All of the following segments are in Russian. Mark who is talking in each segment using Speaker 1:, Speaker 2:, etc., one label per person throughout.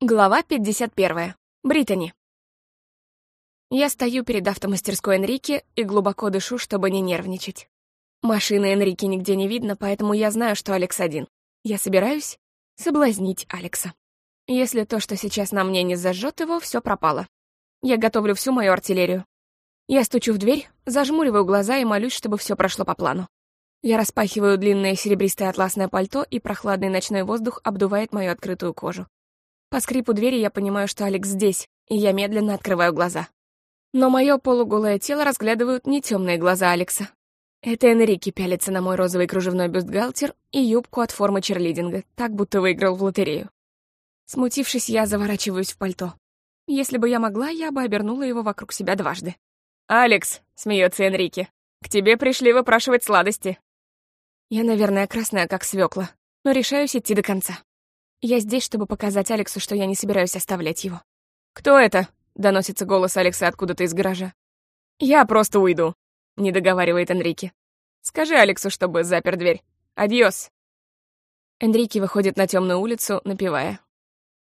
Speaker 1: Глава 51. Британи. Я стою перед автомастерской Энрике и глубоко дышу, чтобы не нервничать. Машины Энрике нигде не видно, поэтому я знаю, что Алекс один. Я собираюсь соблазнить Алекса. Если то, что сейчас на мне не зажжет его, все пропало. Я готовлю всю мою артиллерию. Я стучу в дверь, зажмуриваю глаза и молюсь, чтобы все прошло по плану. Я распахиваю длинное серебристое атласное пальто, и прохладный ночной воздух обдувает мою открытую кожу. По скрипу двери я понимаю, что Алекс здесь, и я медленно открываю глаза. Но мое полуголое тело разглядывают не темные глаза Алекса. Это Энрике пялится на мой розовый кружевной бюстгальтер и юбку от формы черлидинга, так будто выиграл в лотерею. Смутившись, я заворачиваюсь в пальто. Если бы я могла, я бы обернула его вокруг себя дважды. «Алекс», — смеется Энрике, — «к тебе пришли выпрашивать сладости». Я, наверное, красная, как свекла, но решаюсь идти до конца. Я здесь, чтобы показать Алексу, что я не собираюсь оставлять его. «Кто это?» — доносится голос Алекса откуда-то из гаража. «Я просто уйду», — не договаривает Энрике. «Скажи Алексу, чтобы запер дверь. Адьос». Энрике выходит на темную улицу, напевая.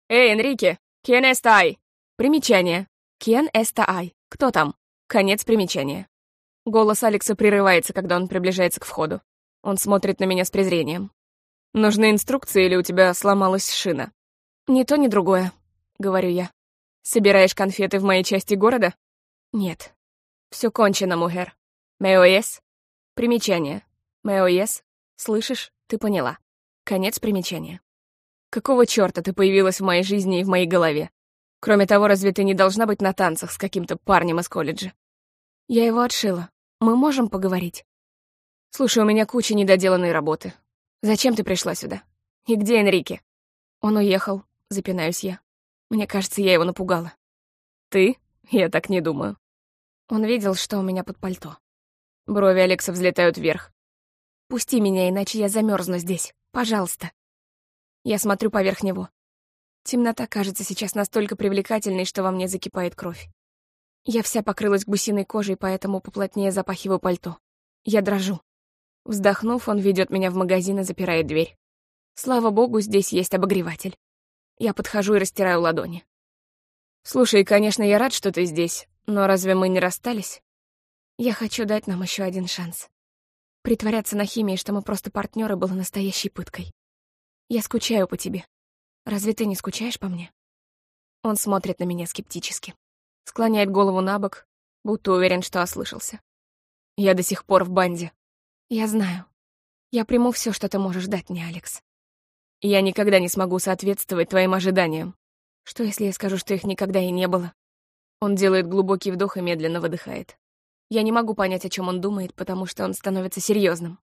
Speaker 1: «Эй, Энрике! Кен эстай?» Примечание. «Кен эстаай?» Кто там? Конец примечания. Голос Алекса прерывается, когда он приближается к входу. Он смотрит на меня с презрением. Нужны инструкции или у тебя сломалась шина? Ни то, ни другое, говорю я. Собираешь конфеты в моей части города? Нет. Все кончено, Мухер. Меоес? Примечание. Меоес? Слышишь? Ты поняла. Конец примечания. Какого чёрта ты появилась в моей жизни и в моей голове? Кроме того, разве ты не должна быть на танцах с каким-то парнем из колледжа? Я его отшила. Мы можем поговорить? Слушай, у меня куча недоделанной работы. Зачем ты пришла сюда? И где Энрике? Он уехал, запинаюсь я. Мне кажется, я его напугала. Ты? Я так не думаю. Он видел, что у меня под пальто. Брови Алекса взлетают вверх. Пусти меня, иначе я замерзну здесь. Пожалуйста. Я смотрю поверх него. Темнота кажется сейчас настолько привлекательной, что во мне закипает кровь. Я вся покрылась гусиной кожей, поэтому поплотнее запахиваю пальто. Я дрожу. Вздохнув, он ведет меня в магазин и запирает дверь. Слава богу, здесь есть обогреватель. Я подхожу и растираю ладони. «Слушай, конечно, я рад, что ты здесь, но разве мы не расстались? Я хочу дать нам еще один шанс. Притворяться на химии, что мы просто партнеры, было настоящей пыткой. Я скучаю по тебе. Разве ты не скучаешь по мне?» Он смотрит на меня скептически. Склоняет голову на бок, будто уверен, что ослышался. Я до сих пор в банде. Я знаю. Я приму все, что ты можешь дать мне, Алекс. Я никогда не смогу соответствовать твоим ожиданиям. Что, если я скажу, что их никогда и не было? Он делает глубокий вдох и медленно выдыхает. Я не могу понять, о чем он думает, потому что он становится серьезным.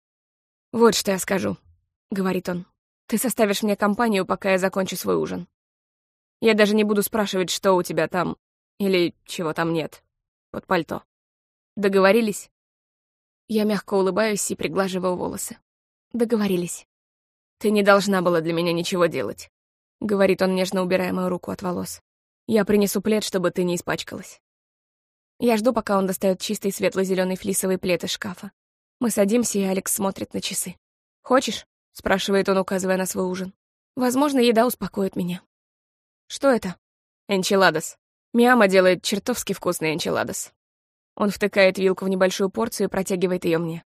Speaker 1: «Вот что я скажу», — говорит он. «Ты составишь мне компанию, пока я закончу свой ужин. Я даже не буду спрашивать, что у тебя там, или чего там нет, под пальто. Договорились?» Я мягко улыбаюсь и приглаживаю волосы. Договорились. «Ты не должна была для меня ничего делать», — говорит он, нежно убирая мою руку от волос. «Я принесу плед, чтобы ты не испачкалась». Я жду, пока он достает чистый светло зеленый флисовый плед из шкафа. Мы садимся, и Алекс смотрит на часы. «Хочешь?» — спрашивает он, указывая на свой ужин. «Возможно, еда успокоит меня». «Что это?» «Энчиладос. Миама делает чертовски вкусный энчиладос. Он втыкает вилку в небольшую порцию и протягивает ее мне.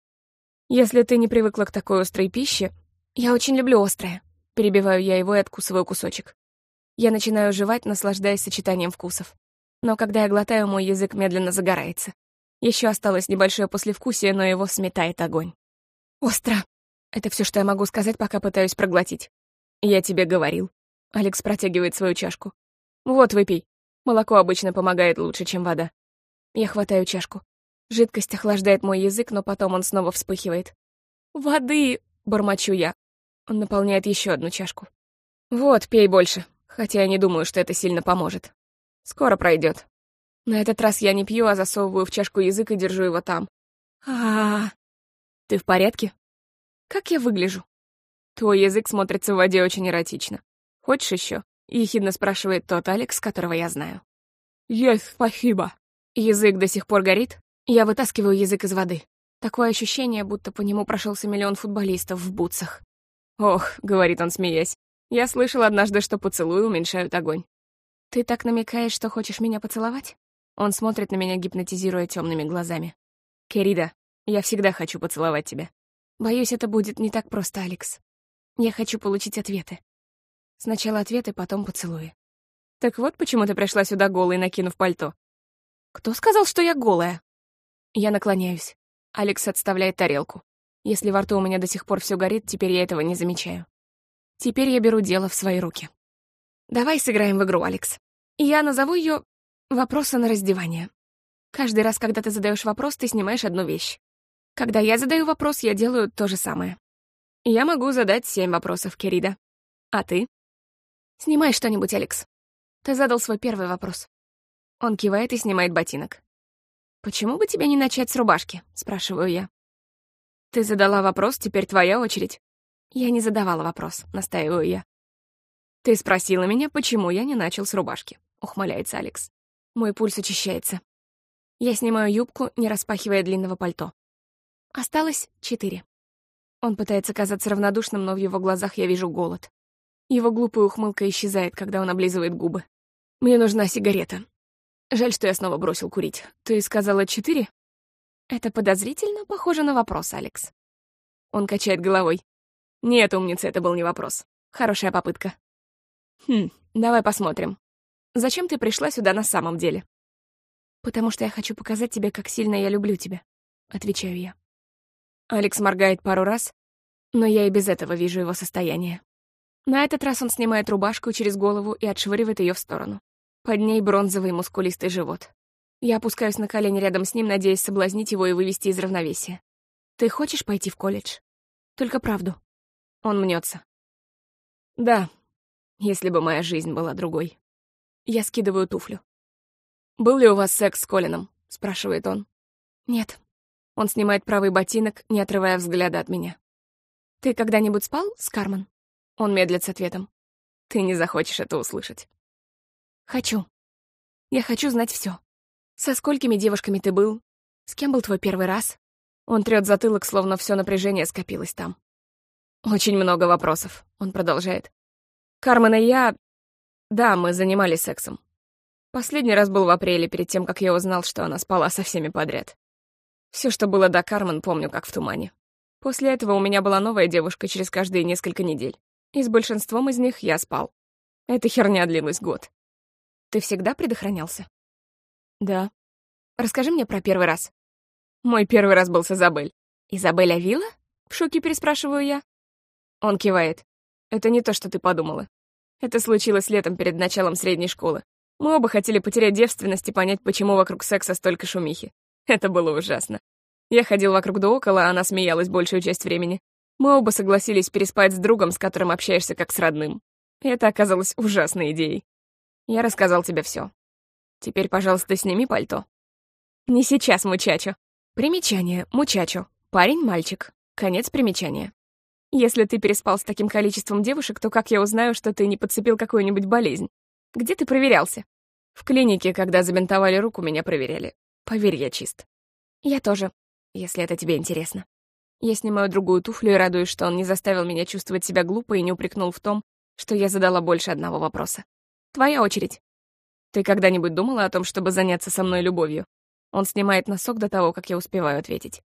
Speaker 1: «Если ты не привыкла к такой острой пище...» «Я очень люблю острое». Перебиваю я его и откусываю кусочек. Я начинаю жевать, наслаждаясь сочетанием вкусов. Но когда я глотаю, мой язык медленно загорается. Еще осталось небольшое послевкусие, но его сметает огонь. «Остро!» Это все, что я могу сказать, пока пытаюсь проглотить. «Я тебе говорил». Алекс протягивает свою чашку. «Вот, выпей. Молоко обычно помогает лучше, чем вода. Я хватаю чашку. Жидкость охлаждает мой язык, но потом он снова вспыхивает. «Воды!» — бормочу я. Он наполняет еще одну чашку. «Вот, пей больше, хотя я не думаю, что это сильно поможет. Скоро пройдет. На этот раз я не пью, а засовываю в чашку язык и держу его там. а. Ты в порядке? Как я выгляжу? Твой язык смотрится в воде очень эротично. Хочешь еще? Ехидно спрашивает тот Алекс, которого я знаю. «Есть, спасибо», Язык до сих пор горит. Я вытаскиваю язык из воды. Такое ощущение, будто по нему прошелся миллион футболистов в бутсах. «Ох», — говорит он, смеясь, — «я слышал однажды, что поцелуи уменьшают огонь. Ты так намекаешь, что хочешь меня поцеловать? Он смотрит на меня, гипнотизируя темными глазами. Керида, я всегда хочу поцеловать тебя. Боюсь, это будет не так просто, Алекс. Я хочу получить ответы. Сначала ответы, потом поцелуи. Так вот почему ты пришла сюда голой, накинув пальто. Кто сказал, что я голая? Я наклоняюсь. Алекс отставляет тарелку. Если во рту у меня до сих пор все горит, теперь я этого не замечаю. Теперь я беру дело в свои руки. Давай сыграем в игру, Алекс. Я назову ее «Вопросы на раздевание». Каждый раз, когда ты задаешь вопрос, ты снимаешь одну вещь. Когда я задаю вопрос, я делаю то же самое. Я могу задать семь вопросов, Керида. А ты? Снимай что-нибудь, Алекс. Ты задал свой первый вопрос. Он кивает и снимает ботинок. «Почему бы тебе не начать с рубашки?» — спрашиваю я. «Ты задала вопрос, теперь твоя очередь». «Я не задавала вопрос», — настаиваю я. «Ты спросила меня, почему я не начал с рубашки», — ухмыляется Алекс. Мой пульс учащается. Я снимаю юбку, не распахивая длинного пальто. Осталось четыре. Он пытается казаться равнодушным, но в его глазах я вижу голод. Его глупая ухмылка исчезает, когда он облизывает губы. «Мне нужна сигарета», Жаль, что я снова бросил курить. Ты сказала четыре? Это подозрительно похоже на вопрос, Алекс. Он качает головой. Нет, умница, это был не вопрос. Хорошая попытка. Хм, давай посмотрим. Зачем ты пришла сюда на самом деле? Потому что я хочу показать тебе, как сильно я люблю тебя, отвечаю я. Алекс моргает пару раз, но я и без этого вижу его состояние. На этот раз он снимает рубашку через голову и отшвыривает ее в сторону. Под ней бронзовый мускулистый живот. Я опускаюсь на колени рядом с ним, надеясь соблазнить его и вывести из равновесия. «Ты хочешь пойти в колледж? Только правду». Он мнется. «Да, если бы моя жизнь была другой». Я скидываю туфлю. «Был ли у вас секс с Колином?» — спрашивает он. «Нет». Он снимает правый ботинок, не отрывая взгляда от меня. «Ты когда-нибудь спал с Кармен?» Он медлит с ответом. «Ты не захочешь это услышать». Хочу. Я хочу знать все. Со сколькими девушками ты был? С кем был твой первый раз? Он трёт затылок, словно все напряжение скопилось там. Очень много вопросов, он продолжает. Кармен и я... Да, мы занимались сексом. Последний раз был в апреле, перед тем, как я узнал, что она спала со всеми подряд. Все, что было до Кармен, помню, как в тумане. После этого у меня была новая девушка через каждые несколько недель. И с большинством из них я спал. Эта херня длилась год. Ты всегда предохранялся? Да. Расскажи мне про первый раз. Мой первый раз был с Изабель. Изабель Авила? В шоке переспрашиваю я. Он кивает. Это не то, что ты подумала. Это случилось летом перед началом средней школы. Мы оба хотели потерять девственность и понять, почему вокруг секса столько шумихи. Это было ужасно. Я ходил вокруг да около, а она смеялась большую часть времени. Мы оба согласились переспать с другом, с которым общаешься как с родным. Это оказалось ужасной идеей. Я рассказал тебе все. Теперь, пожалуйста, сними пальто. Не сейчас, мучачо. Примечание, мучачо. Парень-мальчик. Конец примечания. Если ты переспал с таким количеством девушек, то как я узнаю, что ты не подцепил какую-нибудь болезнь? Где ты проверялся? В клинике, когда забинтовали руку, меня проверяли. Поверь, я чист. Я тоже, если это тебе интересно. Я снимаю другую туфлю и радуюсь, что он не заставил меня чувствовать себя глупо и не упрекнул в том, что я задала больше одного вопроса. Твоя очередь. Ты когда-нибудь думала о том, чтобы заняться со мной любовью? Он снимает носок до того, как я успеваю ответить.